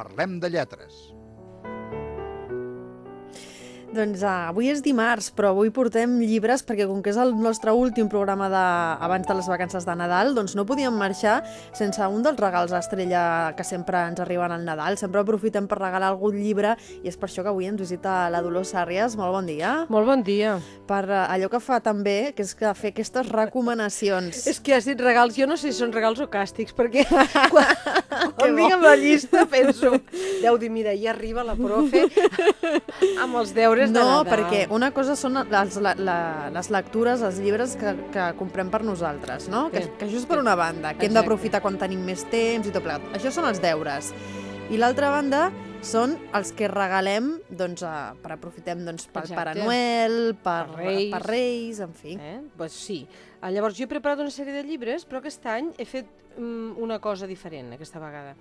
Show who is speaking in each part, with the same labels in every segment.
Speaker 1: Parlem de lletres.
Speaker 2: Doncs uh, avui és dimarts, però avui portem llibres perquè com que és el nostre últim programa de, abans de les vacances de Nadal, doncs no podíem marxar sense un dels regals estrella que sempre ens arriben al Nadal. Sempre aprofitem per regalar algun llibre i és per això que avui ens visita la Dolors Sàrries. Molt bon dia.
Speaker 3: Molt bon dia.
Speaker 2: Per uh, allò que fa també, que és que fer aquestes recomanacions.
Speaker 3: És que has dit regals, jo no sé si són regals o càstigs, perquè quan, quan vinc amb la llista penso, deu dir, mira, ja arriba la profe amb els deures de
Speaker 2: No,
Speaker 3: Nadal.
Speaker 2: perquè una cosa són les, la, la, les lectures, els llibres que, que comprem per nosaltres, no? Que,
Speaker 3: Sí.
Speaker 2: que això és per una banda, que hem
Speaker 3: Exacte.
Speaker 2: d'aprofitar quan tenim més temps i tot plegat. Això són els deures. I l'altra banda són els que regalem doncs, a, per aprofitem doncs, pel
Speaker 3: Exacte.
Speaker 2: Pare Noel, per,
Speaker 3: Per Reis.
Speaker 2: per Reis, en fi.
Speaker 3: Eh? Pues sí. Ah, Llavors, jo he preparat una sèrie de llibres, però aquest any he fet mm, una cosa diferent, aquesta vegada.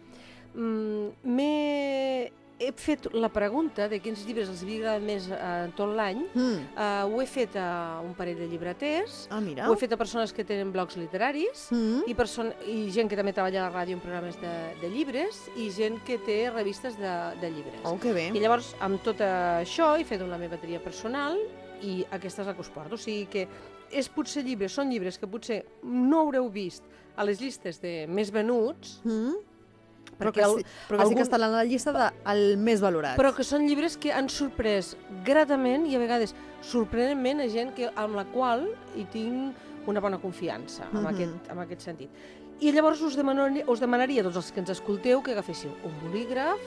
Speaker 3: Mm, m'he he fet la pregunta de quins llibres els havia agradat més eh, tot l'any.
Speaker 2: Mm.
Speaker 3: Uh, ho he fet a un parell de llibreters,
Speaker 2: Ah, mira.
Speaker 3: ho he fet a persones que tenen blogs literaris,
Speaker 2: Mm.
Speaker 3: i, person i gent que també treballa a la ràdio en programes de, de llibres i gent que té revistes de, de llibres.
Speaker 2: Oh, que bé.
Speaker 3: I llavors, amb tot això, he fet una meva tria personal i aquesta és la que us porto. O sigui que és potser llibres, són llibres que potser no haureu vist a les llistes de més venuts,
Speaker 2: Mm. Però, que,
Speaker 3: el-
Speaker 2: però que sí que
Speaker 3: algun-
Speaker 2: estan a la llista del més valorat.
Speaker 3: però que són llibres que han sorprès gratament i a vegades sorprenentment a gent que, amb la qual hi tinc una bona confiança, en,
Speaker 2: Mhm.
Speaker 3: aquest, en aquest sentit. I llavors us demanaria, us demanaria a tots els que ens escolteu que agaféssiu un bolígraf,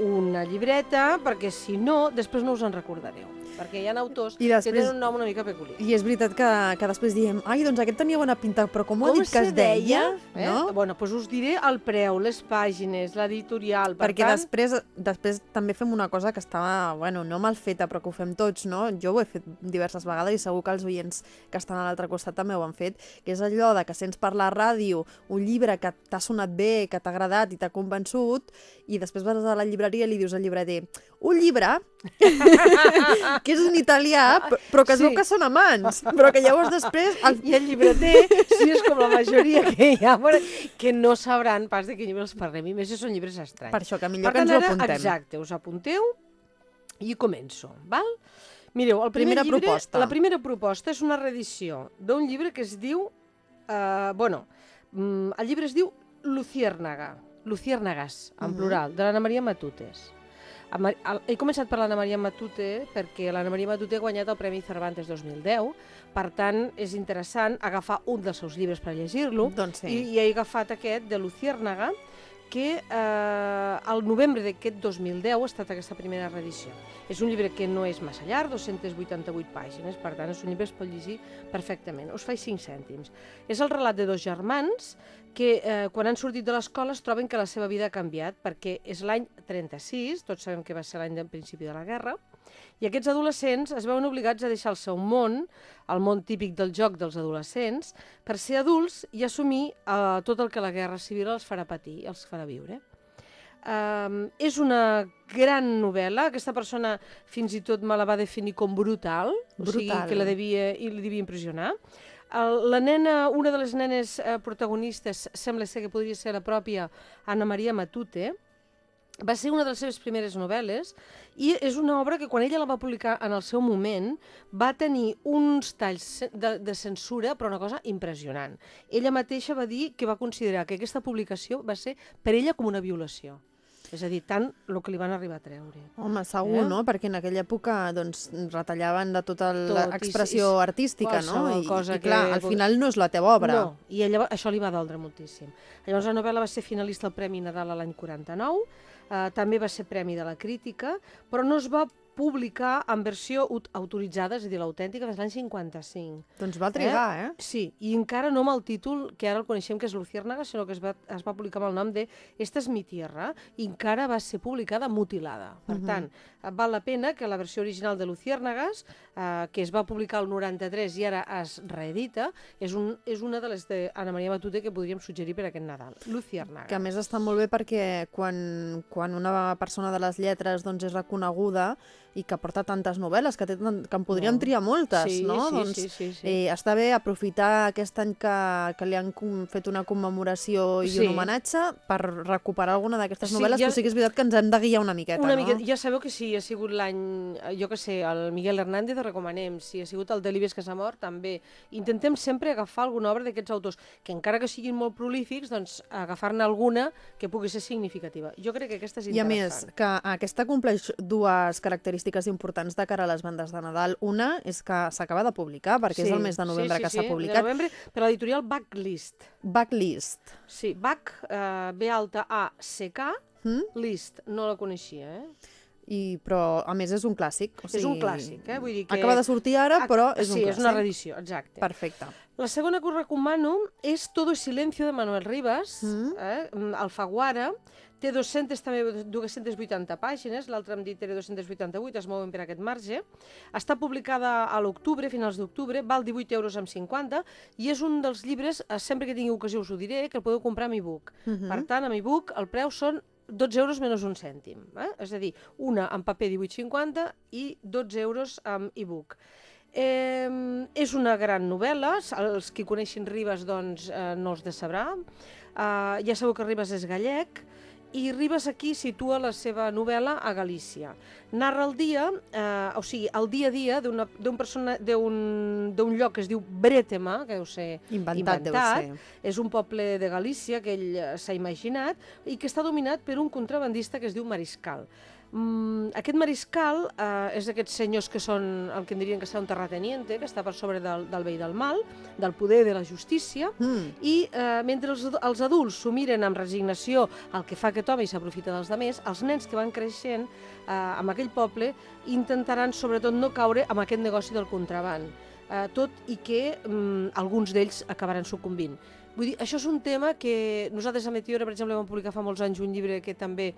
Speaker 3: una llibreta, perquè si no, després no us en recordareu. Perquè hi ha autors
Speaker 2: I
Speaker 3: que
Speaker 2: després-
Speaker 3: tenen un nom una mica peculiar.
Speaker 2: I és veritat que, que després diem ai, doncs aquest tenia bona pinta, però com ho ha dit que es deia?
Speaker 3: Eh?
Speaker 2: No?
Speaker 3: Bueno, doncs us diré el preu, les pàgines, l'editorial... Per
Speaker 2: Perquè
Speaker 3: tant,
Speaker 2: després, després també fem una cosa que estava, bueno, no mal feta, però que ho fem tots, no? Jo ho he fet diverses vegades i segur que els oients que estan a l'altre costat també ho han fet, que és allò de que sents per la ràdio un llibre que t'ha sonat bé, que t'ha agradat i t'ha convençut, i després vas a la llibreria i li dius al llibreter un llibre que és en italià, però- que es veu
Speaker 3: Sí.
Speaker 2: que són amants, però que llavors després... El...
Speaker 3: I el llibreter, si és com la majoria que hi ha, que no sabran pas de quin llibre els parlem, i més si són llibres estranys.
Speaker 2: Per això, que millor
Speaker 3: per
Speaker 2: que
Speaker 3: tant,
Speaker 2: ens ho
Speaker 3: ara,
Speaker 2: apuntem.
Speaker 3: exacte, us apunteu i començo, val? Mireu, el primer
Speaker 2: Primera
Speaker 3: llibre,
Speaker 2: proposta.
Speaker 3: la primera proposta és una reedició d'un llibre que es diu, eh, bueno, mm, el llibre es diu Luciérnaga, Luciérnagas, en
Speaker 2: Mhm.
Speaker 3: plural, de l'Anna Maria Matutes. He començat per l'Anna Maria Matute perquè l'Anna Maria Matute ha guanyat el Premi Cervantes 2010, per tant és interessant agafar un dels seus llibres per llegir-lo
Speaker 2: Doncs sí.
Speaker 3: i, i he agafat aquest de Luciérnaga que eh, al novembre d'aquest 2010 ha estat aquesta primera reedició. És un llibre que no és massa llarg, 288 pàgines, per tant és un llibre que es pot llegir perfectament. Us faig 5 cèntims. És el relat de dos germans que eh, quan han sortit de l'escola es troben que la seva vida ha canviat perquè és l'any 36, tots sabem que va ser l'any del principi de la guerra, i aquests adolescents es veuen obligats a deixar el seu món, el món típic del joc dels adolescents, per ser adults i assumir eh, tot el que la guerra civil els farà patir, els farà viure. Um, és una gran novel·la, aquesta persona fins i tot me la va definir com brutal, o sigui
Speaker 2: Brutal.
Speaker 3: que la devia, i li devia impressionar. El, la nena, una de les nenes eh, protagonistes, sembla ser que podria ser la pròpia Anna Maria Matute, va ser una de les seves primeres novel·les i és una obra que quan ella la va publicar en el seu moment va tenir uns talls de, de censura, però una cosa impressionant. Ella mateixa va dir que va considerar que aquesta publicació va ser per ella com una violació. És a dir, tant el que li van arribar a treure.
Speaker 2: Home, segur,
Speaker 3: Eh?
Speaker 2: no? Perquè en aquella època doncs, retallaven de tota l'expressió artística, no? I,
Speaker 3: cosa
Speaker 2: i clar,
Speaker 3: que
Speaker 2: al final no és la teva obra.
Speaker 3: No, i ella, això li va doldre moltíssim. Llavors la novel·la va ser finalista al Premi Nadal l'any 49, eh, també va ser Premi de la Crítica, però no es va publicar en versió ut- autoritzada, és a dir, l'autèntica, des de l'any 55.
Speaker 2: Doncs va trigar, eh?
Speaker 3: Sí, i encara no amb el títol que ara el coneixem, que és Luciérnaga, sinó que es va, es va publicar amb el nom de Esta és mi tierra, i encara va ser publicada mutilada. Per
Speaker 2: Mhm.
Speaker 3: tant, eh, val la pena que la versió original de Luciérnagas, eh, que es va publicar el 93 i ara es reedita, és, un, és una de les d'Anna Maria Matute que podríem suggerir per aquest Nadal. Luciérnaga.
Speaker 2: Que a més està molt bé perquè quan, quan una persona de les lletres doncs, és reconeguda, i que porta tantes novel·les, que, té, que en podríem
Speaker 3: No.
Speaker 2: triar moltes,
Speaker 3: sí,
Speaker 2: no?
Speaker 3: sí,
Speaker 2: doncs,
Speaker 3: sí, sí, sí.
Speaker 2: Eh, està bé aprofitar aquest any que, que li han fet una commemoració i
Speaker 3: Sí.
Speaker 2: un homenatge per recuperar alguna d'aquestes
Speaker 3: Sí,
Speaker 2: novel·les,
Speaker 3: ja-
Speaker 2: però sí que és veritat que ens hem de guiar una miqueta,
Speaker 3: Una
Speaker 2: no?
Speaker 3: mica, ja sabeu que si ha sigut l'any, eh, jo que sé, el Miguel Hernández ho recomanem, si ha sigut el Delibes que s'ha mort, també. Intentem sempre agafar alguna obra d'aquests autors, que encara que siguin molt prolífics, doncs agafar-ne alguna que pugui ser significativa. Jo crec que aquesta és
Speaker 2: I a més,
Speaker 3: interessant.
Speaker 2: que aquesta compleix dues característiques importants de cara a les bandes de Nadal. Una és que s'acaba de publicar, perquè és el mes de novembre
Speaker 3: sí,
Speaker 2: que
Speaker 3: sí,
Speaker 2: s'ha
Speaker 3: sí,
Speaker 2: publicat.
Speaker 3: De novembre, per l'editorial Backlist.
Speaker 2: Backlist.
Speaker 3: Sí, Back, eh, B alta A, C, K,
Speaker 2: Mm?
Speaker 3: List, no la coneixia, eh?
Speaker 2: I, però, a més, és un clàssic. O
Speaker 3: És un clàssic, eh? Vull dir que...
Speaker 2: Acaba de sortir ara, però és un
Speaker 3: sí,
Speaker 2: clàssic.
Speaker 3: és una reedició, exacte.
Speaker 2: Perfecte.
Speaker 3: La segona que us recomano és Todo silencio de Manuel Rivas,
Speaker 2: Mm.
Speaker 3: eh? Alfaguara, té 200, també 280 pàgines, l'altra em dit era 288, es mouen per aquest marge. Està publicada a l'octubre, finals d'octubre, val 18 euros amb 50, i és un dels llibres, eh, sempre que tingui ocasió us ho diré, que el podeu comprar amb e-book.
Speaker 2: Mhm.
Speaker 3: Per tant, amb e-book el preu són 12 euros menys un cèntim. Eh? És a dir, una en paper 18,50 i 12 euros amb e-book. Eh, és una gran novel·la, els qui coneixin Ribes doncs, eh, no els decebrà. Eh, ja sabeu que Ribes és gallec, i Ribes aquí situa la seva novel·la a Galícia. Narra el dia, eh, o sigui, el dia a dia d'un persona- d'un lloc que es diu Bretema, que deu ser
Speaker 2: Inventat, deu
Speaker 3: inventat.
Speaker 2: ser.
Speaker 3: És un poble de Galícia que ell eh, s'ha imaginat i que està dominat per un contrabandista que es diu Mariscal. Mm, aquest Mariscal eh, és d'aquests senyors que són el que en dirien que serà un terrateniente, que està per sobre del, del bé i del mal, del poder i de la justícia,
Speaker 2: Mm.
Speaker 3: i eh, mentre els, els adults s'ho miren amb resignació el que fa aquest home i s'aprofita dels altres, els nens que van creixent eh, en aquell poble intentaran sobretot no caure amb aquest negoci del contraband, eh, tot i que mm, alguns d'ells acabaran sucumbint. Vull dir, això és un tema que nosaltres a Meteora, per exemple, vam publicar fa molts anys un llibre que també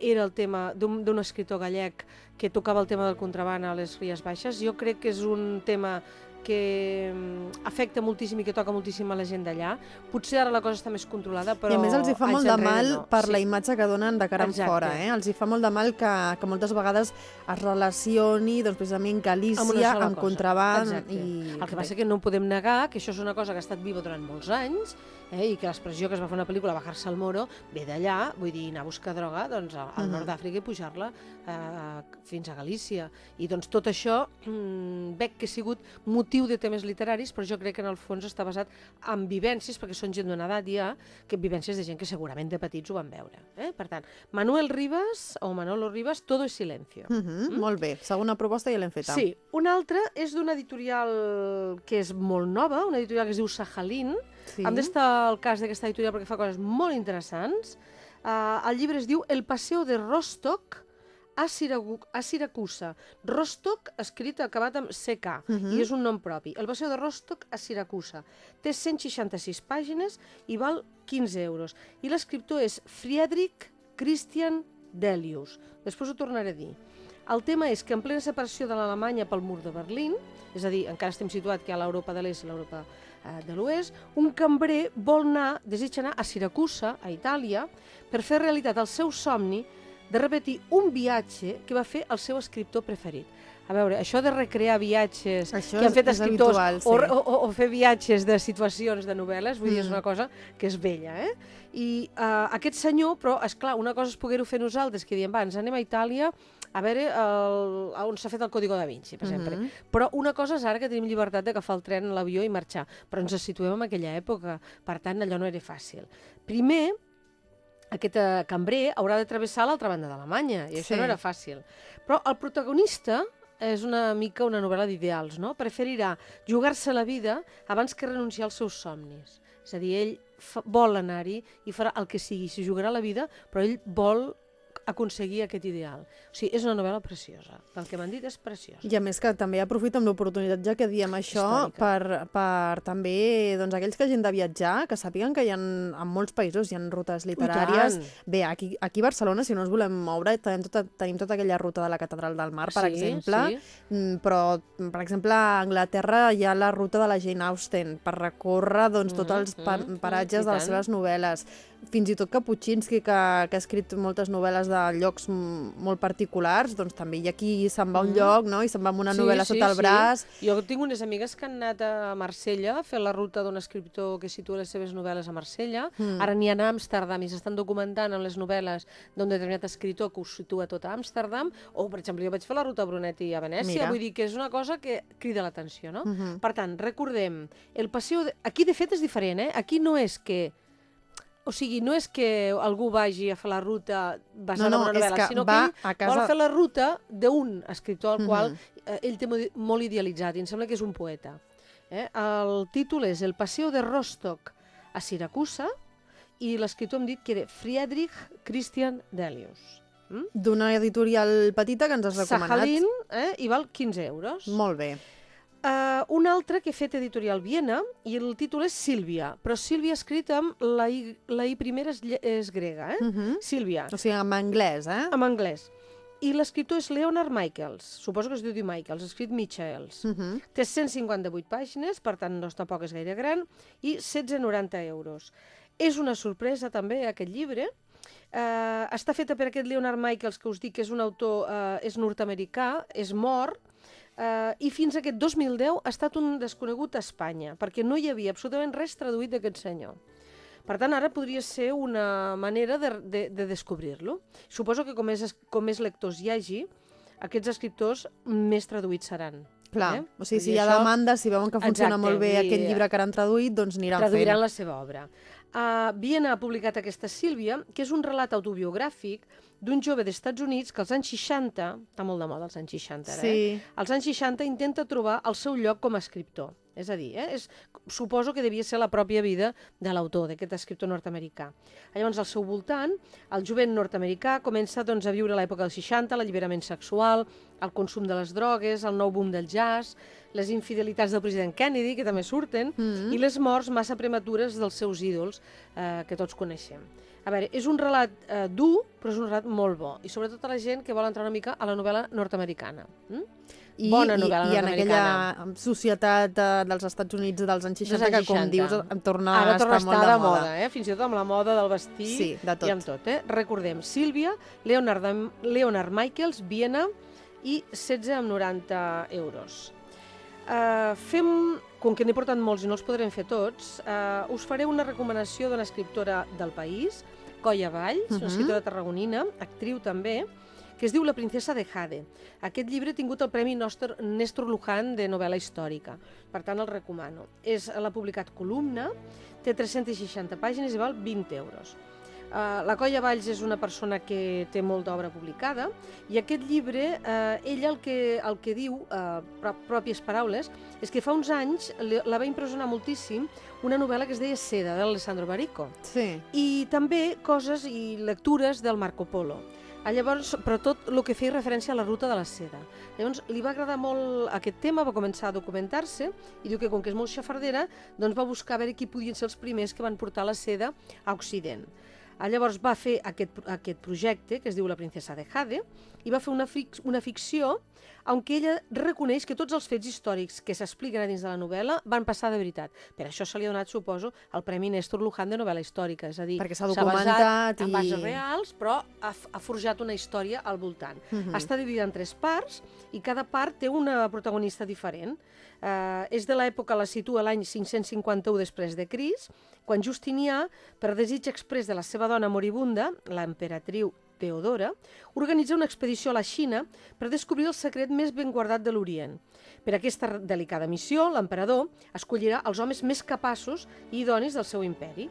Speaker 3: era el tema d'un escriptor gallec que tocava el tema del contraband a les Ries Baixes. Jo crec que és un tema que mm, afecta moltíssim i que toca moltíssim a la gent d'allà. Potser ara la cosa està més controlada, però
Speaker 2: I a més els hi fa molt de mal
Speaker 3: no.
Speaker 2: per
Speaker 3: sí.
Speaker 2: la imatge que donen de cara
Speaker 3: Exacte.
Speaker 2: fora. Eh? Els hi fa molt de mal que, que moltes vegades es relacioni doncs, precisament Galícia
Speaker 3: Amb
Speaker 2: amb
Speaker 3: cosa.
Speaker 2: contraband.
Speaker 3: Exacte.
Speaker 2: I...
Speaker 3: El que passa que no podem negar que això és una cosa que ha estat viva durant molts anys eh, i que l'expressió que es va fer una pel·lícula, Bajar-se al Moro, ve d'allà, vull dir, anar a buscar droga doncs, al, al
Speaker 2: Mhm.
Speaker 3: nord d'Àfrica i pujar-la eh, fins a Galícia. I doncs tot això mm, veig que ha sigut motiu de temes literaris, però jo crec que en el fons està basat en vivències, perquè són gent d'una edat ja, que vivències de gent que segurament de petits ho van veure. Eh? Per tant, Manuel Rivas, o Manolo Rivas, Todo es silencio.
Speaker 2: Uh -huh, Molt bé. Segona proposta ja l'hem feta.
Speaker 3: Sí, una altra és d'una editorial que és molt nova, una editorial que es diu Sajalín.
Speaker 2: Sí.
Speaker 3: Hem d'estar al cas d'aquesta editorial perquè fa coses molt interessants. Uh, el llibre es diu El paseo de Rostock a, Siragu a Siracusa. Rostock escrit acabat amb CK,
Speaker 2: Mhm.
Speaker 3: i és un nom propi. El paseo de Rostock a Siracusa. Té 166 pàgines i val 15 euros. I l'escriptor és Friedrich Christian Delius. Després ho tornaré a dir. El tema és que en plena separació de l'Alemanya pel mur de Berlín, és a dir, encara estem situats que hi ha l'Europa de l'Est i l'Europa de l'Oest, un cambrer vol anar, desitja anar a Siracusa, a Itàlia, per fer realitat el seu somni de repetir un viatge que va fer el seu escriptor preferit. A veure, això de recrear viatges
Speaker 2: Això
Speaker 3: que han fet escriptors
Speaker 2: habitual,
Speaker 3: o,
Speaker 2: sí.
Speaker 3: o, o, o fer viatges de situacions de novel·les, vull dir, és
Speaker 2: Mm.
Speaker 3: una cosa que és vella, eh? I uh, aquest senyor, però, és clar, una cosa és poder-ho fer nosaltres, que diem, va, ens anem a Itàlia a veure el, a on s'ha fet el Código da Vinci, per exemple.
Speaker 2: Mhm.
Speaker 3: Però una cosa és ara que tenim llibertat d'agafar el tren, l'avió i marxar, però ens situem en aquella època, per tant, allò no era fàcil. Primer, aquest eh, cambrer haurà de travessar l'altra banda d'Alemanya, i això
Speaker 2: Sí.
Speaker 3: no era fàcil. Però el protagonista és una mica una novel·la d'ideals, no? Preferirà jugar-se la vida abans que renunciar als seus somnis. És a dir, ell fa, vol anar-hi i farà el que sigui, s'hi jugarà la vida, però ell vol aconseguir aquest ideal. O sigui, és una novel·la preciosa. Pel que m'han dit, és preciosa.
Speaker 2: I a més que també aprofita amb l'oportunitat, ja que diem això,
Speaker 3: Històrica.
Speaker 2: per, per també doncs, aquells que hagin de viatjar, que sàpiguen que hi ha, en molts països hi ha rutes literàries. Bé, aquí, aquí a Barcelona, si no ens volem moure, tenim tota, tenim tota aquella ruta de la Catedral del Mar, per
Speaker 3: Sí,
Speaker 2: exemple,
Speaker 3: sí.
Speaker 2: Mm, però, per exemple, a Anglaterra hi ha la ruta de la Jane Austen per recórrer doncs, tots els pa
Speaker 3: Mhm,
Speaker 2: paratges
Speaker 3: i
Speaker 2: de les seves novel·les. Fins i tot Kapuscinski, que, que ha escrit moltes novel·les de, de llocs molt particulars, doncs també hi ha qui se'n va a un
Speaker 3: Mm.
Speaker 2: lloc, no?, i se'n va amb una
Speaker 3: Sí,
Speaker 2: novel·la
Speaker 3: sí,
Speaker 2: sota el
Speaker 3: sí.
Speaker 2: braç.
Speaker 3: Jo tinc unes amigues que han anat a Marsella a fer la ruta d'un escriptor que situa les seves novel·les a Marsella.
Speaker 2: Mm.
Speaker 3: Ara n'hi ha a Amsterdam i s'estan documentant en les novel·les d'un determinat escriptor que ho situa tot a Amsterdam. O, per exemple, jo vaig fer la ruta a Brunetti a Venècia.
Speaker 2: Mira.
Speaker 3: Vull dir que és una cosa que crida l'atenció, no?
Speaker 2: Mhm.
Speaker 3: Per tant, recordem, el passeig... De... Aquí, de fet, és diferent, eh? Aquí no és que... O sigui, no és que algú vagi a fer la ruta basada
Speaker 2: No, no,
Speaker 3: en una novel·la,
Speaker 2: que
Speaker 3: sinó
Speaker 2: va
Speaker 3: que
Speaker 2: a
Speaker 3: ell
Speaker 2: casa-
Speaker 3: vol fer la ruta d'un escriptor al
Speaker 2: Mhm.
Speaker 3: qual eh, ell té mo- molt idealitzat i em sembla que és un poeta. Eh? El títol és El passeig de Rostock a Siracusa i l'escriptor hem dit que era Friedrich Christian Delius. Mm?
Speaker 2: D'una editorial petita que ens has recomanat.
Speaker 3: Sajalin, eh? i val 15 euros.
Speaker 2: Molt bé.
Speaker 3: Uh, un altre que he fet editorial Viena i el títol és Sílvia, però Sílvia escrit amb la I, la I primera és, és grega, eh?
Speaker 2: Mhm.
Speaker 3: Sílvia,
Speaker 2: O sigui, en anglès, eh?
Speaker 3: en anglès. I l'escriptor és Leonard Michaels, suposo que es diu Di Michaels, escrit Michaels.
Speaker 2: Mhm.
Speaker 3: Té 158 pàgines, per tant no és tampoc és gaire gran, i 16,90 euros. És una sorpresa també aquest llibre. Eh, està feta per aquest Leonard Michaels, que us dic que és un autor, eh, és nord-americà, és mort, eh, i fins a aquest 2010 ha estat un desconegut a Espanya, perquè no hi havia absolutament res traduït d'aquest senyor. Per tant, ara podria ser una manera de, de, de descobrir-lo. Suposo que com més, com més lectors hi hagi, aquests escriptors més traduïts seran.
Speaker 2: Clar,
Speaker 3: Eh?
Speaker 2: o sigui, si hi ha
Speaker 3: això-
Speaker 2: demanda, si veuen que funciona
Speaker 3: Exacte,
Speaker 2: molt bé
Speaker 3: dir,
Speaker 2: aquest llibre que han traduït, doncs aniran
Speaker 3: traduiran
Speaker 2: fent.
Speaker 3: la seva obra. Uh, Viena ha publicat aquesta Sílvia, que és un relat autobiogràfic d'un jove d'Estats Units que als anys 60, està molt de moda als anys 60 ara, eh?
Speaker 2: Sí,
Speaker 3: als anys 60 intenta trobar el seu lloc com a escriptor. És a dir, eh, és, suposo que devia ser la pròpia vida de l'autor, d'aquest escriptor nord-americà. Llavors, al seu voltant, el jovent nord-americà comença doncs, a viure l'època dels 60, l'alliberament sexual, el consum de les drogues, el nou boom del jazz, les infidelitats del president Kennedy, que també surten,
Speaker 2: Mhm.
Speaker 3: i les morts massa prematures dels seus ídols, eh, que tots coneixem. A veure, és un relat eh, dur, però és un relat molt bo, i sobretot a la gent que vol entrar una mica a la novel·la nord-americana. Mm?
Speaker 2: I,
Speaker 3: Bona
Speaker 2: i,
Speaker 3: novel·la
Speaker 2: i en
Speaker 3: nord-americana.
Speaker 2: aquella societat eh, dels Estats Units dels anys 60,
Speaker 3: anys
Speaker 2: que, com
Speaker 3: 60.
Speaker 2: dius, em torna
Speaker 3: Ara
Speaker 2: a
Speaker 3: torna a
Speaker 2: estar molt
Speaker 3: de moda, eh? fins i tot amb la moda del vestir
Speaker 2: Sí, de tot.
Speaker 3: i amb tot. Eh? Recordem, Sílvia, Leonard, Leonard Michaels, Viena i 16,90 euros. Uh, fem, com que n'he portat molts i no els podrem fer tots, uh, us faré una recomanació d'una escriptora del país, Colla Valls, uh -huh. Una escriptora tarragonina, actriu també, que es diu La princesa de Jade. Aquest llibre ha tingut el Premi Nòstor, Néstor Luján de novel·la històrica, per tant el recomano. És L'ha publicat Columna, té 360 pàgines i val 20 euros. Uh, la Colla Valls és una persona que té molta obra publicada i aquest llibre, uh, ella el que, el que diu, pro pròpies paraules, és que fa uns anys la va impressionar moltíssim una novel·la que es deia Seda, d'Alessandro Barico
Speaker 2: Sí.
Speaker 3: i també coses i lectures del Marco Polo. Ah, Llavors, però tot el que feia referència a la ruta de la seda. Llavors, li va agradar molt aquest tema, va començar a documentar-se i diu que com que és molt xafardera, doncs va buscar a veure qui podien ser els primers que van portar la seda a Occident. Ah, Llavors va fer aquest, aquest projecte, que es diu La princesa de Jade, i va fer una, fic una ficció aunque ella reconeix que tots els fets històrics que s'expliquen a dins de la novel·la van passar de veritat. Per això se li ha donat, suposo, el Premi Néstor Luján de novel·la històrica, és a dir,
Speaker 2: Perquè s'ha
Speaker 3: basat
Speaker 2: documentat
Speaker 3: en
Speaker 2: i-
Speaker 3: bases reals, però ha, ha forjat una història al voltant.
Speaker 2: Mhm.
Speaker 3: Està dividida en tres parts i cada part té una protagonista diferent. Uh, és de l'època, la situa l'any 551 després de Cris, quan Justinià, per desig express de la seva dona moribunda, l'emperatriu Teodora, organitza una expedició a la Xina per descobrir el secret més ben guardat de l'Orient. Per aquesta delicada missió, l'emperador escollirà els homes més capaços i idonis del seu imperi.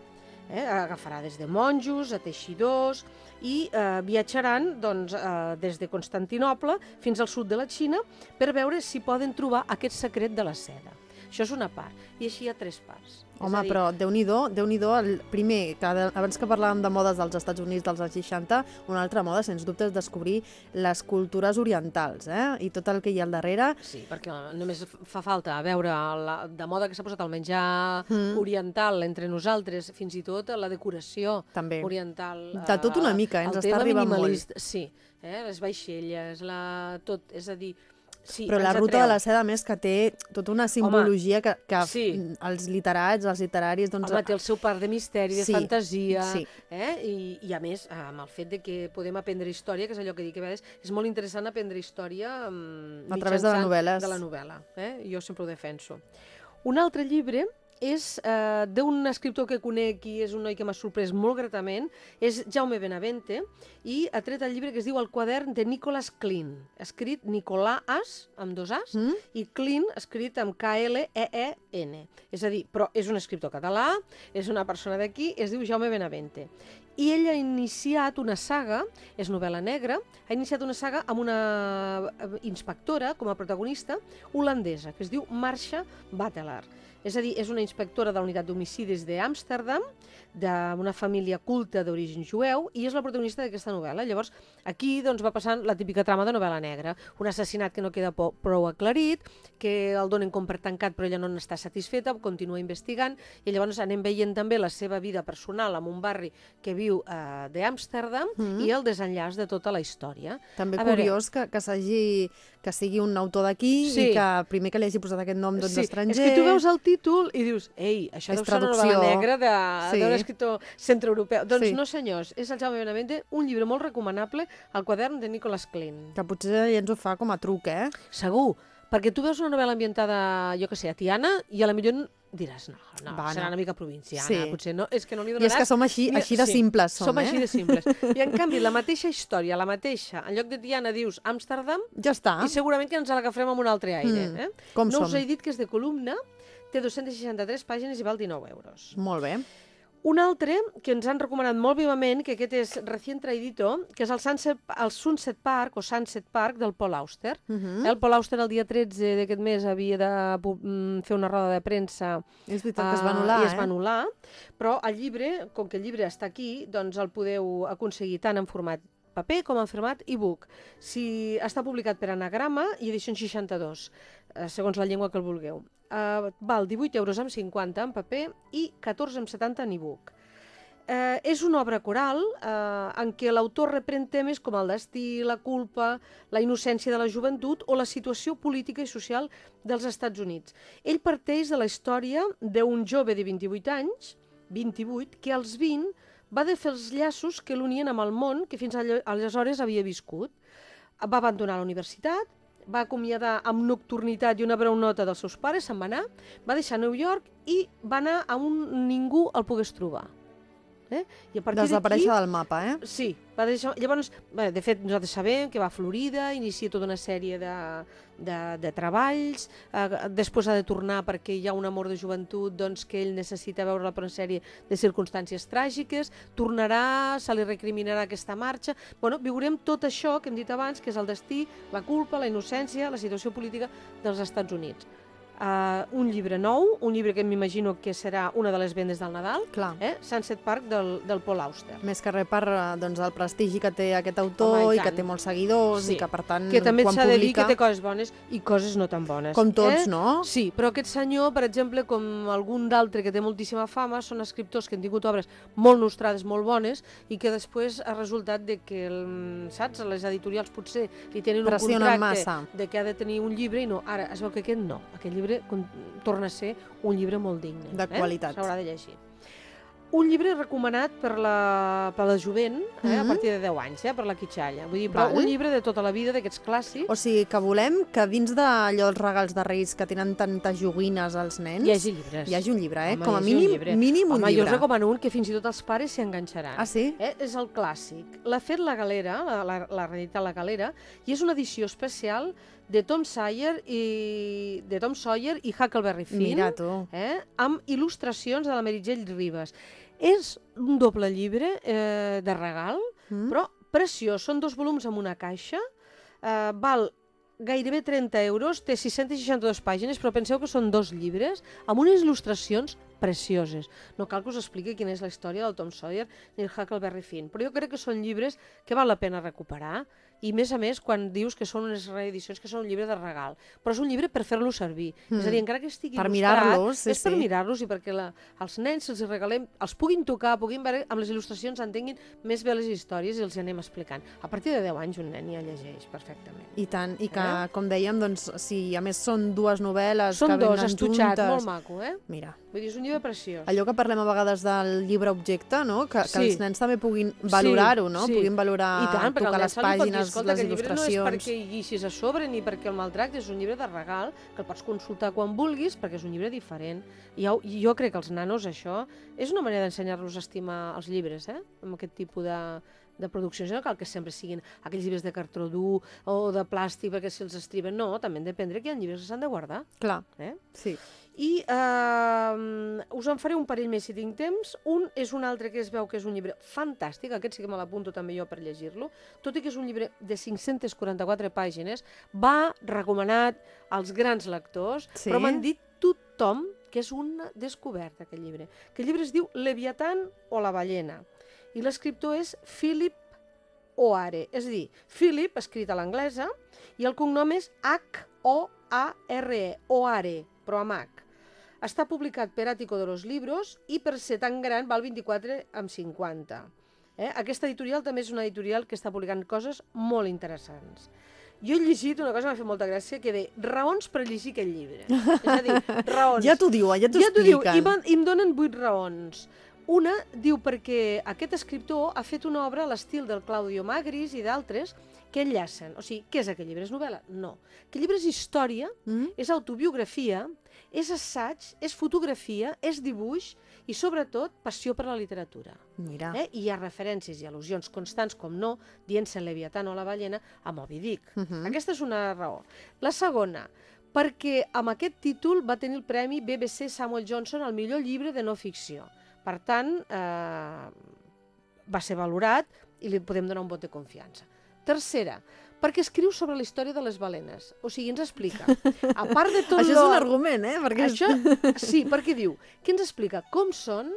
Speaker 3: Eh? Agafarà des de monjos a teixidors i eh, viatjaran doncs, eh, des de Constantinople fins al sud de la Xina per veure si poden trobar aquest secret de la seda. Això és una part. I així hi ha tres parts.
Speaker 2: Home,
Speaker 3: dir,
Speaker 2: però Déu-n'hi-do, déu nhi déu el primer, que de, abans que parlàvem de modes dels Estats Units dels anys 60, una altra moda, sens dubte, és descobrir les cultures orientals, eh? I tot el que hi ha al darrere.
Speaker 3: Sí, perquè només fa falta veure la, de moda que s'ha posat el menjar
Speaker 2: Mm.
Speaker 3: oriental entre nosaltres, fins i tot la decoració
Speaker 2: També.
Speaker 3: oriental.
Speaker 2: De tot una
Speaker 3: eh,
Speaker 2: mica, ens
Speaker 3: el
Speaker 2: està arribant
Speaker 3: minimalista, Sí, eh, les vaixelles, la, tot, és a dir, Sí,
Speaker 2: Però la ruta de la seda, més, que té tota una simbologia que, que
Speaker 3: sí.
Speaker 2: els literats, els literaris... Doncs,
Speaker 3: Home, té el seu part de misteri, de
Speaker 2: Sí,
Speaker 3: fantasia,
Speaker 2: sí.
Speaker 3: eh? I, i a més, amb el fet de que podem aprendre història, que és allò que dic que a vegades és molt interessant aprendre història um,
Speaker 2: A través de les novel·les.
Speaker 3: De la novel·la, eh? jo sempre ho defenso. Un altre llibre és eh, d'un escriptor que conec i és un noi que m'ha sorprès molt gratament, és Jaume Benavente, i ha tret el llibre que es diu El quadern de Nicolas Klein, escrit Nicolàs, amb dos As,
Speaker 2: Mm?
Speaker 3: i Klein, escrit amb K-L-E-E-N. És a dir, però és un escriptor català, és una persona d'aquí, es diu Jaume Benavente. I ell ha iniciat una saga, és novel·la negra, ha iniciat una saga amb una eh, inspectora com a protagonista holandesa, que es diu Marsha Batelar. És a dir, és una inspectora de la unitat d'homicidis d'Amsterdam, d'una família culta d'origen jueu, i és la protagonista d'aquesta novel·la. Llavors, aquí doncs, va passant la típica trama de novel·la negra. Un assassinat que no queda prou aclarit, que el donen com per tancat però ella no n'està satisfeta, continua investigant, i llavors anem veient també la seva vida personal en un barri que viu eh, d'Amsterdam
Speaker 2: Mhm.
Speaker 3: i el desenllaç de tota la història.
Speaker 2: També
Speaker 3: A veure-
Speaker 2: curiós que, que, s'hagi que sigui un autor d'aquí
Speaker 3: Sí.
Speaker 2: i que primer que li hagi posat aquest nom doncs,
Speaker 3: sí,
Speaker 2: estranger...
Speaker 3: és que tu veus el títol i dius, ei, això
Speaker 2: És
Speaker 3: deu ser una
Speaker 2: traducció.
Speaker 3: novel·la negra de- Escriptor centroeuropeu. Doncs
Speaker 2: Sí.
Speaker 3: no, senyors, és el Jaume Benavente, un llibre molt recomanable, el quadern de Nicolas Klein.
Speaker 2: Que potser ella ens ho fa com a truc, eh?
Speaker 3: Segur, perquè tu veus una novel·la ambientada, jo que sé, a Tiana, i a la millor diràs, no, no,
Speaker 2: Va,
Speaker 3: serà
Speaker 2: no.
Speaker 3: una mica provinciana,
Speaker 2: Sí.
Speaker 3: potser no, és que no li
Speaker 2: I
Speaker 3: donaràs...
Speaker 2: és que som així, així de
Speaker 3: sí,
Speaker 2: simples, som,
Speaker 3: som
Speaker 2: eh?
Speaker 3: així de simples. I en canvi, la mateixa història, la mateixa, en lloc de Tiana dius Amsterdam,
Speaker 2: Ja està.
Speaker 3: i segurament que ens l'agafrem amb un altre aire.
Speaker 2: Mm,
Speaker 3: Eh?
Speaker 2: com
Speaker 3: no us
Speaker 2: som?
Speaker 3: he dit que és de columna, té 263 pàgines i val 19 euros.
Speaker 2: Molt bé.
Speaker 3: Un altre que ens han recomanat molt vivament, que aquest és recient traïdito, que és el Sunset, el Sunset Park o Sunset Park del Paul Auster.
Speaker 2: Uh
Speaker 3: Mm? El Paul Auster el dia 13 d'aquest mes havia de mm, fer una roda de premsa
Speaker 2: És veritat que es va
Speaker 3: ah,
Speaker 2: anul·lar,
Speaker 3: i es va
Speaker 2: eh?
Speaker 3: anul·lar, però el llibre, com que el llibre està aquí, doncs el podeu aconseguir tant en format paper com en format e-book. Si està publicat per anagrama i edició en 62, eh, segons la llengua que el vulgueu. Uh, val 18 euros amb 50 en paper i 14 amb 70 en e-book. Eh, és una obra coral eh, en què l'autor reprèn temes com el destí, la culpa, la innocència de la joventut o la situació política i social dels Estats Units. Ell parteix de la història d'un jove de 28 anys, 28, que als 20 va de fer els llaços que l'unien amb el món que fins aleshores havia viscut. Va abandonar la universitat, va acomiadar amb nocturnitat i una breu nota dels seus pares, se'n va anar, va deixar New York i va anar a un ningú el pogués trobar. Eh? I a partir
Speaker 2: Desaparèixer del mapa, eh?
Speaker 3: Sí, va deixar... Llavors, bé, de fet, nosaltres sabem que va a Florida, inicia tota una sèrie de, de, de treballs, eh, després ha de tornar perquè hi ha un amor de joventut doncs, que ell necessita veure per una sèrie de circumstàncies tràgiques, tornarà, se li recriminarà aquesta marxa... Bueno, viurem tot això que hem dit abans, que és el destí, la culpa, la innocència, la situació política dels Estats Units. Uh, un llibre nou, un llibre que m'imagino que serà una de les vendes del Nadal,
Speaker 2: Clar.
Speaker 3: eh? Sunset Park del, del Paul Auster.
Speaker 2: Més que res per eh, doncs, el prestigi que té aquest autor
Speaker 3: Home, i
Speaker 2: i, que té molts seguidors
Speaker 3: Sí.
Speaker 2: i que, per tant,
Speaker 3: que també
Speaker 2: quan
Speaker 3: s'ha de dir
Speaker 2: publica...
Speaker 3: que té coses bones i coses no tan bones.
Speaker 2: Com tots,
Speaker 3: eh?
Speaker 2: no?
Speaker 3: Sí, però aquest senyor, per exemple, com algun d'altre que té moltíssima fama, són escriptors que han tingut obres molt nostrades, molt bones, i que després ha resultat de que, el, saps, les editorials potser li tenen un
Speaker 2: Pressionen
Speaker 3: contracte
Speaker 2: massa.
Speaker 3: de que ha de tenir un llibre i no. Ara es veu que aquest no. Aquest llibre con- torna a ser un llibre molt digne.
Speaker 2: De qualitat.
Speaker 3: Eh? S'haurà de llegir. Un llibre recomanat per la, per la jovent, eh, a
Speaker 2: Mhm.
Speaker 3: partir de 10 anys, eh, per la quitxalla. Vull dir, però
Speaker 2: Val.
Speaker 3: un llibre de tota la vida, d'aquests clàssics,
Speaker 2: O sigui, que volem que dins d'allò els regals de Reis que tenen tantes joguines als nens,
Speaker 3: hi hagi llibres.
Speaker 2: hi hagi un llibre, eh?
Speaker 3: Home,
Speaker 2: Com a
Speaker 3: hagi un
Speaker 2: mínim,
Speaker 3: llibre.
Speaker 2: mínim un
Speaker 3: Home, jo
Speaker 2: llibre.
Speaker 3: us recomano un que fins i tot els pares s'hi enganxaran.
Speaker 2: Ah, sí?
Speaker 3: Eh? És el clàssic. L'ha fet la Galera, la, la, la reeditat La Galera, i és una edició especial de Tom Sawyer i de Tom Sawyer i Huckleberry Finn,
Speaker 2: Mira tu.
Speaker 3: eh? amb il·lustracions de la Meritxell Ribes. És un doble llibre eh, de regal,
Speaker 2: Mm?
Speaker 3: però preciós. Són dos volums amb una caixa, eh, val gairebé 30 euros, té 662 pàgines, però penseu que són dos llibres amb unes il·lustracions precioses. No cal que us expliqui quina és la història del Tom Sawyer ni el Huckleberry Finn, però jo crec que són llibres que val la pena recuperar i més a més quan dius que són unes reedicions que són un llibre de regal, però és un llibre per fer-lo servir. Mm. És a dir, encara que estigui
Speaker 2: per
Speaker 3: il·lustrat,
Speaker 2: mirar-los, sí,
Speaker 3: és per
Speaker 2: sí.
Speaker 3: mirar-los i perquè la, els nens, els regalem, els puguin tocar, puguin veure amb les il·lustracions, entenguin més bé les històries i els hi anem explicant. A partir de 10 anys un nen ja llegeix perfectament.
Speaker 2: I tant, i que,
Speaker 3: Eh?
Speaker 2: com dèiem, doncs, si a més són dues novel·les
Speaker 3: Són
Speaker 2: que
Speaker 3: dos,
Speaker 2: venen
Speaker 3: estutxat,
Speaker 2: juntes...
Speaker 3: molt maco, eh?
Speaker 2: Mira,
Speaker 3: Vull dir, és un llibre preciós.
Speaker 2: allò que parlem a vegades del llibre objecte, no? que, que
Speaker 3: Sí.
Speaker 2: els nens també puguin valorar-ho, no?
Speaker 3: sí.
Speaker 2: Puguin valorar,
Speaker 3: I tant,
Speaker 2: tocar les
Speaker 3: dir,
Speaker 2: pàgines,
Speaker 3: escolta,
Speaker 2: les
Speaker 3: que el llibre no és
Speaker 2: il·lustracions...
Speaker 3: perquè hi guixis a sobre ni perquè el maltractes, és un llibre de regal que el pots consultar quan vulguis perquè és un llibre diferent. I jo, jo crec que els nanos això és una manera d'ensenyar-los a estimar els llibres, eh? amb aquest tipus de, de produccions. No cal que sempre siguin aquells llibres de cartró dur o de plàstic perquè si els estriben. No, també hem d'aprendre que hi ha llibres que s'han de guardar.
Speaker 2: Clar,
Speaker 3: Eh?
Speaker 2: sí.
Speaker 3: I eh, us en faré un parell més si tinc temps. Un és un altre que es veu que és un llibre fantàstic, aquest sí que me l'apunto també jo per llegir-lo, tot i que és un llibre de 544 pàgines, va recomanat als grans lectors,
Speaker 2: Sí?
Speaker 3: però m'han dit tothom que és una descoberta, aquest llibre. Aquest llibre es diu Leviatán o la ballena, i l'escriptor és Philip Oare, és a dir, Philip, escrit a l'anglesa, i el cognom és H-O-A-R-E, Oare, però amb H. Està publicat per Àtico de los Libros i per ser tan gran val 24 amb 50. Eh? Aquesta editorial també és una editorial que està publicant coses molt interessants. Jo he llegit una cosa que m'ha fet molta gràcia, que de raons per llegir aquest llibre. És a dir, raons.
Speaker 2: Ja t'ho diuen, ja t'ho
Speaker 3: Ja t'ho diu,
Speaker 2: expliquen.
Speaker 3: i, van- i em donen vuit raons. Una diu perquè aquest escriptor ha fet una obra a l'estil del Claudio Magris i d'altres que enllacen. O sigui, què és aquest llibre? És novel·la? No. Aquest llibre és història,
Speaker 2: Mm?
Speaker 3: és autobiografia, és assaig, és fotografia, és dibuix i, sobretot, passió per la literatura.
Speaker 2: Mira,
Speaker 3: Eh? I hi ha referències i al·lusions constants, com no, dient-se Leviatán o la ballena, a Moby Dick.
Speaker 2: Mhm.
Speaker 3: Aquesta és una raó. La segona, perquè amb aquest títol va tenir el premi BBC Samuel Johnson al millor llibre de no ficció. Per tant, eh, va ser valorat i li podem donar un vot de confiança. Tercera, perquè escriu sobre la història de les balenes. O sigui, ens explica. A part de tot
Speaker 2: això és un argument, eh? Perquè
Speaker 3: això, sí, perquè diu, què ens explica? Com són,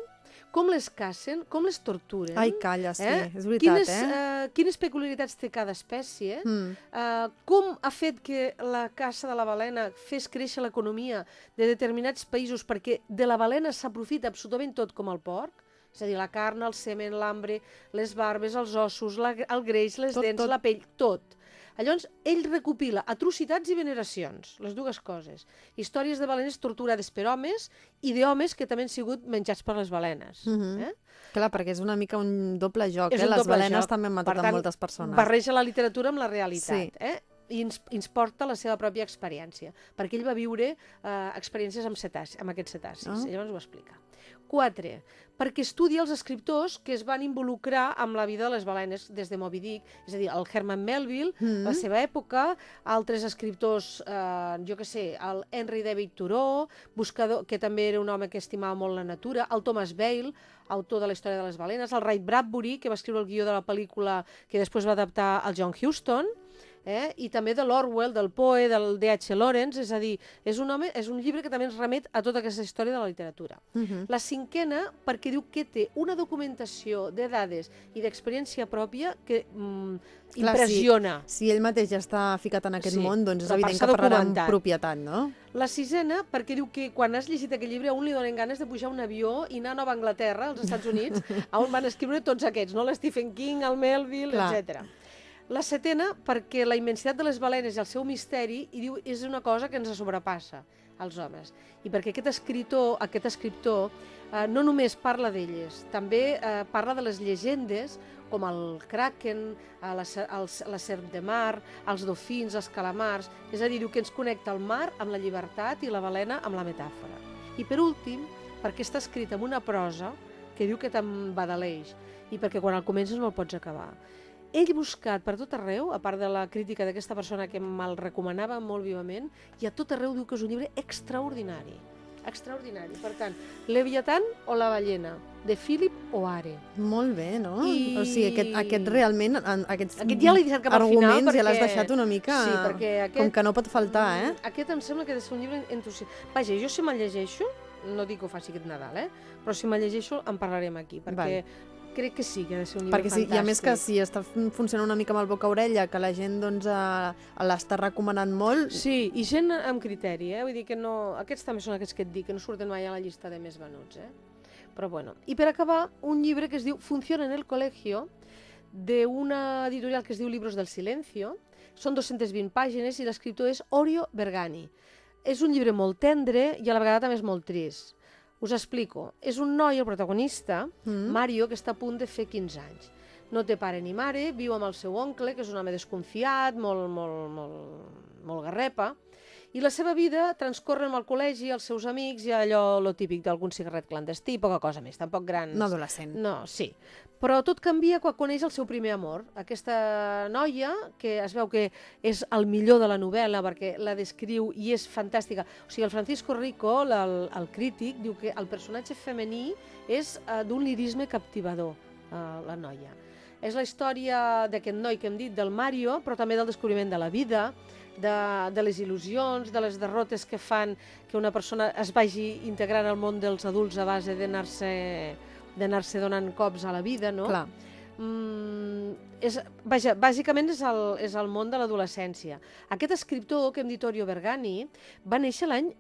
Speaker 3: com les cacen, com les torturen,
Speaker 2: Ai, calla, sí,
Speaker 3: eh?
Speaker 2: és veritat,
Speaker 3: quines,
Speaker 2: eh?
Speaker 3: eh, quines peculiaritats té cada espècie,
Speaker 2: Mm.
Speaker 3: eh, com ha fet que la caça de la balena fes créixer l'economia de determinats països perquè de la balena s'aprofita absolutament tot com el porc, és a dir, la carn, el semen, l'ambre, les barbes, els ossos, la, el greix, les
Speaker 2: Tot,
Speaker 3: dents,
Speaker 2: tot.
Speaker 3: la pell, tot. Llavors, ell recopila atrocitats i veneracions, les dues coses. Històries de balenes torturades per homes i d'homes que també han sigut menjats per les balenes.
Speaker 2: Mhm.
Speaker 3: eh?
Speaker 2: Clar, perquè és una mica un doble joc,
Speaker 3: És
Speaker 2: eh?
Speaker 3: un
Speaker 2: Les balenes
Speaker 3: joc.
Speaker 2: també han matat
Speaker 3: Per tant,
Speaker 2: moltes persones.
Speaker 3: Barreja la literatura amb la realitat.
Speaker 2: Sí.
Speaker 3: Eh? I ens, ens porta la seva pròpia experiència, perquè ell va viure eh, experiències amb, cetacis, amb aquests cetacis,
Speaker 2: Ah.
Speaker 3: llavors ho explica. Quatre, perquè estudia els escriptors que es van involucrar amb la vida de les balenes des de Moby Dick, és a dir, el Herman Melville,
Speaker 2: Mm.
Speaker 3: la seva època, altres escriptors, eh, jo que sé, el Henry David Thoreau, buscador, que també era un home que estimava molt la natura, el Thomas Bale, autor de la història de les balenes, el Ray Bradbury, que va escriure el guió de la pel·lícula que després va adaptar el John Huston, eh? i també de l'Orwell, del Poe, del D.H. Lawrence, és a dir, és un, home, és un llibre que també ens remet a tota aquesta història de la literatura.
Speaker 2: Mhm.
Speaker 3: La cinquena, perquè diu que té una documentació de dades i d'experiència pròpia que mm,
Speaker 2: Clar,
Speaker 3: impressiona.
Speaker 2: Si ell mateix ja està ficat en aquest
Speaker 3: Sí,
Speaker 2: món, doncs és evident que parlarà amb propietat, no?
Speaker 3: La sisena, perquè diu que quan has llegit aquest llibre a un li donen ganes de pujar un avió i anar a Nova Anglaterra, als Estats Units, on van escriure tots aquests, no? l'Stephen King, el Melville, etc. La setena, perquè la immensitat de les balenes i el seu misteri i diu és una cosa que ens sobrepassa als homes. I perquè aquest escritor, aquest escriptor eh, no només parla d'elles, també eh, parla de les llegendes com el kraken, eh, la, els, la serp de mar, els dofins, els calamars... És a dir, diu que ens connecta el mar amb la llibertat i la balena amb la metàfora. I per últim, perquè està escrit amb una prosa que diu que t'embadaleix i perquè quan el comences no el pots acabar. Ell buscat per tot arreu, a part de la crítica d'aquesta persona que me'l recomanava molt vivament, i a tot arreu diu que és un llibre extraordinari. Extraordinari. Per tant, Leviatán o la ballena, de Philip Oare.
Speaker 2: Molt bé, no?
Speaker 3: I-
Speaker 2: O sigui, aquest, aquest realment, en- aquests
Speaker 3: Aquest ja l'he deixat cap al final
Speaker 2: arguments ja l'has
Speaker 3: perquè-
Speaker 2: deixat una mica...
Speaker 3: Sí, perquè aquest...
Speaker 2: Com que no pot faltar, eh?
Speaker 3: Mm, Aquest em sembla que ha de ser un llibre entusiasta. Vaja, jo si me'l llegeixo, no dic que ho faci aquest Nadal, eh? però si me'l llegeixo en parlarem aquí, perquè
Speaker 2: Vale.
Speaker 3: Crec que sí, que ha de ser un llibre
Speaker 2: Perquè sí,
Speaker 3: fantàstic.
Speaker 2: i a més que si està fun- funcionant una mica amb el boca-orella, que la gent doncs, l'està recomanant molt,
Speaker 3: Sí, i gent amb criteri, eh? Vull dir que no... Aquests també són aquests que et dic, que no surten mai a la llista de més venuts, eh? Però bueno. I per acabar, un llibre que es diu Funciona en el colegio, d'una editorial que es diu Libros del Silencio. Són 220 pàgines i l'escriptor és Orio Bergani. És un llibre molt tendre i a la vegada també és molt trist. Us explico. És un noi, el protagonista,
Speaker 2: Mm.
Speaker 3: Mario, que està a punt de fer 15 anys. No té pare ni mare, viu amb el seu oncle, que és un home desconfiat, molt, molt, molt, molt garrepa, i la seva vida transcorre amb el col·legi, els seus amics i allò lo típic d'algun cigarret clandestí, poca cosa més, tampoc grans...
Speaker 2: un adolescent.
Speaker 3: No, sí. Però tot canvia quan coneix el seu primer amor. Aquesta noia, que es veu que és el millor de la novel·la perquè la descriu i és fantàstica. O sigui, el Francisco Rico, el, el crític, diu que el personatge femení és uh, d'un lirisme captivador, uh, la noia. És la història d'aquest noi que hem dit, del Mario, però també del descobriment de la vida, de, de les il·lusions, de les derrotes que fan que una persona es vagi integrant al món dels adults a base d'anar-se d'anar-se donant cops a la vida, no?
Speaker 2: Clar.
Speaker 3: Mm, és, vaja, bàsicament és el, és el món de l'adolescència. Aquest escriptor, que hem dit Orio Bergani, va néixer l'any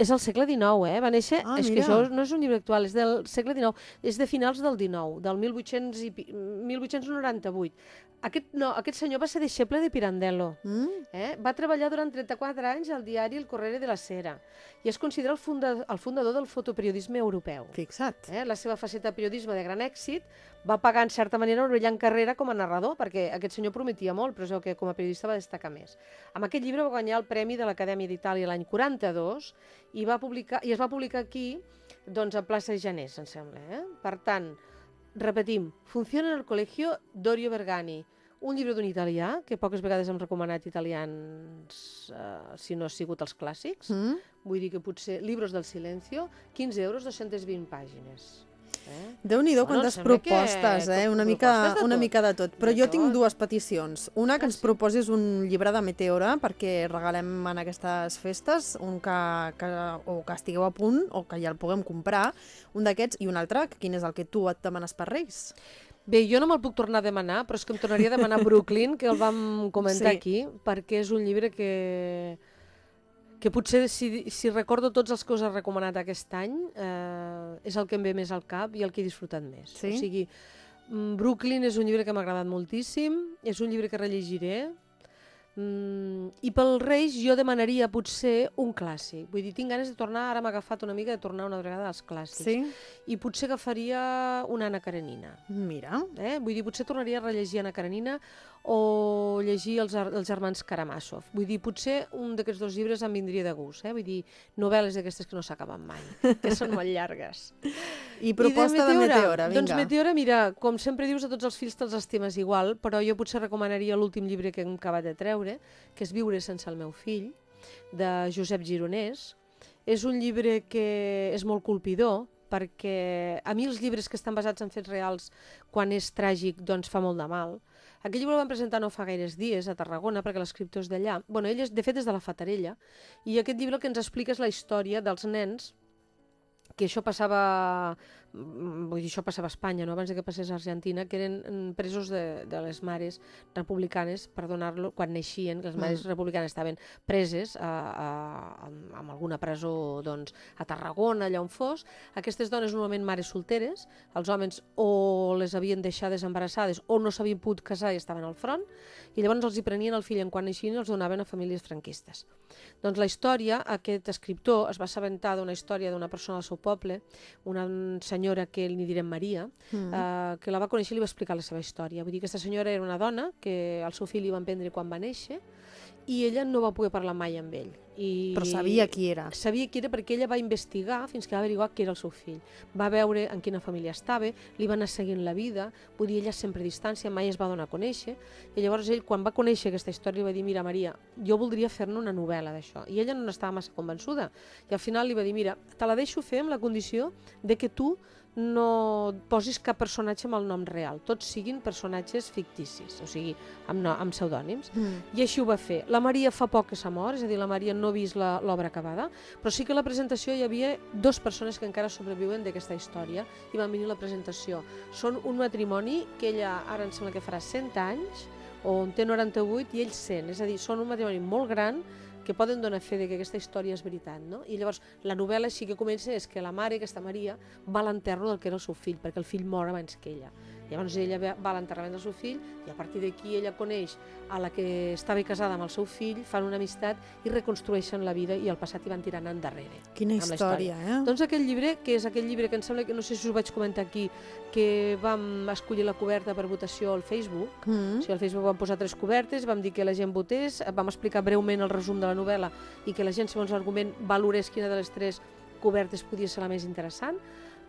Speaker 3: és del segle XIX, eh? Va néixer...
Speaker 2: Ah,
Speaker 3: és que
Speaker 2: mira.
Speaker 3: això no és un llibre actual, és del segle XIX, és de finals del XIX, del 1800 i, pi- 1898. Aquest, no, aquest senyor va ser deixeble de Pirandello.
Speaker 2: Mm?
Speaker 3: Eh? Va treballar durant 34 anys al diari El Corriere de la Sera i es considera el, funda el fundador del fotoperiodisme europeu.
Speaker 2: Fixa't.
Speaker 3: Eh? La seva faceta de periodisme de gran èxit va pagar, en certa manera, una brillant carrera com a narrador, perquè aquest senyor prometia molt, però es veu que com a periodista va destacar més. Amb aquest llibre va guanyar el Premi de l'Acadèmia d'Itàlia l'any 42 i, va publicar, i es va publicar aquí doncs, a plaça de Janés, em sembla. Eh? Per tant, repetim, Funciona en el Colegio Dorio Bergani, un llibre d'un italià, que poques vegades hem recomanat italians, eh, si no ha sigut els clàssics,
Speaker 2: Mm?
Speaker 3: vull dir que potser Libros del Silencio, 15 euros, 220 pàgines. Eh?
Speaker 2: Déu-n'hi-do
Speaker 3: Bueno,
Speaker 2: quantes
Speaker 3: sembla que-
Speaker 2: propostes, eh? Una
Speaker 3: propostes
Speaker 2: mica,
Speaker 3: de
Speaker 2: una mica de tot. Però
Speaker 3: De
Speaker 2: jo tinc
Speaker 3: tot.
Speaker 2: dues peticions. Una, que
Speaker 3: Ah,
Speaker 2: ens proposis un llibre de Meteora perquè regalem en aquestes festes, un que, que, o que estigueu a punt o que ja el puguem comprar, un d'aquests, i un altre, quin és el que tu et demanes per Reis?
Speaker 3: Bé, jo no me'l puc tornar a demanar, però és que em tornaria a demanar Brooklyn, que el vam comentar
Speaker 2: Sí.
Speaker 3: aquí, perquè és un llibre que, que potser, si, si recordo tots els que us he recomanat aquest any, eh, és el que em ve més al cap i el que he disfrutat més.
Speaker 2: Sí?
Speaker 3: O sigui, mm, Brooklyn és un llibre que m'ha agradat moltíssim, és un llibre que rellegiré, Mm, I pel Reis jo demanaria potser un clàssic. Vull dir, tinc ganes de tornar, ara m'ha agafat una mica de tornar una vegada als clàssics.
Speaker 2: Sí?
Speaker 3: I potser agafaria una Anna Karenina.
Speaker 2: Mira.
Speaker 3: Eh? Vull dir, potser tornaria a rellegir Anna Karenina o llegir els, els germans Karamazov. Vull dir, potser un d'aquests dos llibres em vindria de gust. Eh? Vull dir, novel·les d'aquestes que no s'acaben mai, que són molt llargues.
Speaker 2: I proposta de Meteora, vinga.
Speaker 3: Doncs Meteora, mira, com sempre dius, a tots els fills te'ls estimes igual, però jo potser recomanaria l'últim llibre que hem acabat de treure, que és Viure sense el meu fill, de Josep Gironès. És un llibre que és molt colpidor, perquè a mi els llibres que estan basats en fets reals, quan és tràgic, doncs fa molt de mal. Aquest llibre el van presentar no fa gaires dies a Tarragona, perquè l'escriptor és d'allà. Bueno, ell és, de fet és de la Fatarella, i aquest llibre que ens explica és la història dels nens que això passava vull dir, això passava a Espanya, no? abans de que passés a Argentina, que eren mm, presos de, de les mares republicanes per donar-lo quan neixien, que les mares
Speaker 2: Mm.
Speaker 3: republicanes estaven preses a, a, a, en alguna presó doncs, a Tarragona, allà on fos. Aquestes dones, normalment mares solteres, els homes o les havien deixades embarassades o no s'havien pogut casar i estaven al front, i llavors els hi prenien el fill en quan neixien i els donaven a famílies franquistes. Doncs la història, aquest escriptor es va assabentar d'una història d'una persona del seu poble, una senyora que li direm Maria,
Speaker 2: Mm.
Speaker 3: eh, que la va conèixer i li va explicar la seva història. Vull dir, aquesta senyora era una dona que el seu fill li van prendre quan va néixer i ella no va poder parlar mai amb ell. I
Speaker 2: Però sabia qui era.
Speaker 3: Sabia qui era perquè ella va investigar fins que va averiguar qui era el seu fill. Va veure en quina família estava, li va anar seguint la vida, dir, ella sempre a distància, mai es va donar a conèixer, i llavors ell, quan va conèixer aquesta història, li va dir, mira, Maria, jo voldria fer-ne una novel·la d'això. I ella no n'estava massa convençuda. I al final li va dir, mira, te la deixo fer amb la condició de que tu no posis cap personatge amb el nom real, tots siguin personatges ficticis, o sigui, amb, no, amb pseudònims.
Speaker 2: Mm.
Speaker 3: I així ho va fer. La Maria fa poc que s'ha mort, és a dir, la Maria no ha vist la- l'obra acabada, però sí que a la presentació hi havia dos persones que encara sobreviuen d'aquesta història i van venir a la presentació. Són un matrimoni que ella ara em sembla que farà 100 anys, o en té 98 i ell 100, és a dir, són un matrimoni molt gran que poden donar fe de que aquesta història és veritat, no? I llavors la novel·la així que comença és que la mare, aquesta Maria, va a l'enterro del que era el seu fill, perquè el fill mor abans que ella. Llavors ella va a l'enterrament del seu fill i a partir d'aquí ella coneix a la que estava casada amb el seu fill, fan una amistat i reconstrueixen la vida i el passat i van tirant endarrere.
Speaker 2: Quina
Speaker 3: la
Speaker 2: història, eh?
Speaker 3: Doncs aquell llibre, que és aquell llibre que em sembla que, no sé si us ho vaig comentar aquí, que vam escollir la coberta per votació al Facebook,
Speaker 2: Mm.
Speaker 3: o sigui, al Facebook vam posar tres cobertes, vam dir que la gent votés, vam explicar breument el resum de la novel·la i que la gent, segons l'argument, valorés quina de les tres cobertes podia ser la més interessant.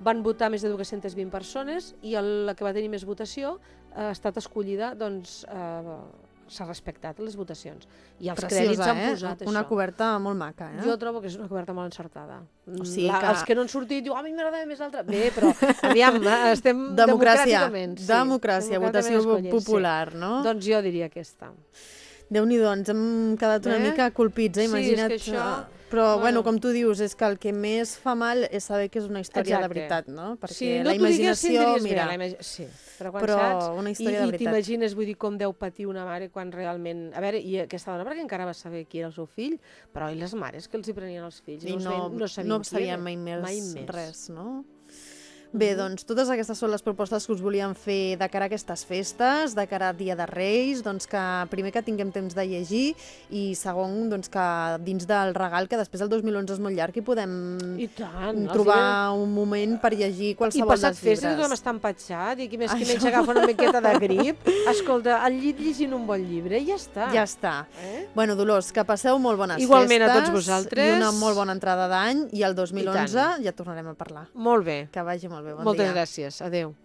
Speaker 3: Van votar més de 220 persones i el, la que va tenir més votació eh, ha estat escollida, doncs, eh, s'ha respectat les votacions. I els crèdits
Speaker 2: Preciosa,
Speaker 3: han
Speaker 2: eh?
Speaker 3: posat
Speaker 2: Una
Speaker 3: això.
Speaker 2: coberta molt maca, eh?
Speaker 3: Jo trobo que és una coberta molt encertada.
Speaker 2: O sigui
Speaker 3: la,
Speaker 2: que-
Speaker 3: Els que no han sortit diuen, "Oh, a mi m'agradava més l'altra. Bé, però aviam, estem
Speaker 2: Democràcia,
Speaker 3: democràticament. Sí,
Speaker 2: democràcia,
Speaker 3: democràticament
Speaker 2: votació popular, no?
Speaker 3: Sí. Doncs jo diria aquesta.
Speaker 2: Déu-n'hi-do, ens hem quedat una
Speaker 3: Eh?
Speaker 2: mica colpits, eh?
Speaker 3: Sí, és
Speaker 2: Imagina't.
Speaker 3: que això-
Speaker 2: eh, Però,
Speaker 3: bueno.
Speaker 2: bueno, com tu dius, és que el que més fa mal és saber que és una història
Speaker 3: Exacte.
Speaker 2: de veritat, no? Perquè
Speaker 3: sí, no
Speaker 2: la imaginació,
Speaker 3: tindries
Speaker 2: mira,
Speaker 3: Bé, imagi... Sí, però quan
Speaker 2: però
Speaker 3: saps...
Speaker 2: una
Speaker 3: I,
Speaker 2: història de
Speaker 3: i
Speaker 2: veritat.
Speaker 3: t'imagines, vull dir, com deu patir una mare quan realment... A veure, i aquesta dona, perquè encara va saber qui era el seu fill, però i les mares que els hi prenien els fills?
Speaker 2: I no,
Speaker 3: veien- no sabien,
Speaker 2: no sabien mai més,
Speaker 3: mai més.
Speaker 2: res, no? Bé, doncs totes aquestes són les propostes que us volíem fer de cara a aquestes festes, de cara a Dia de Reis, doncs que primer que tinguem temps de llegir i segon doncs que dins del regal, que després el 2011 és molt llarg i podem
Speaker 3: I tant.
Speaker 2: trobar un moment per llegir
Speaker 3: I
Speaker 2: qualsevol
Speaker 3: passat
Speaker 2: dels
Speaker 3: festes
Speaker 2: llibres.
Speaker 3: tothom està empatxat i qui més qui
Speaker 2: Això.
Speaker 3: menys agafa una miqueta de grip. Escolta, al llit llegint un bon llibre i ja està.
Speaker 2: Ja està.
Speaker 3: Eh?
Speaker 2: Bueno, Dolors, que passeu molt bones
Speaker 3: Igualment a
Speaker 2: festes.
Speaker 3: tots vosaltres.
Speaker 2: I una molt bona entrada d'any. I el 2011
Speaker 3: tant.
Speaker 2: ja tornarem a parlar.
Speaker 3: Molt bé.
Speaker 2: Que vagi molt bé. Bon
Speaker 3: Moltes
Speaker 2: dia.
Speaker 3: gràcies. Adéu.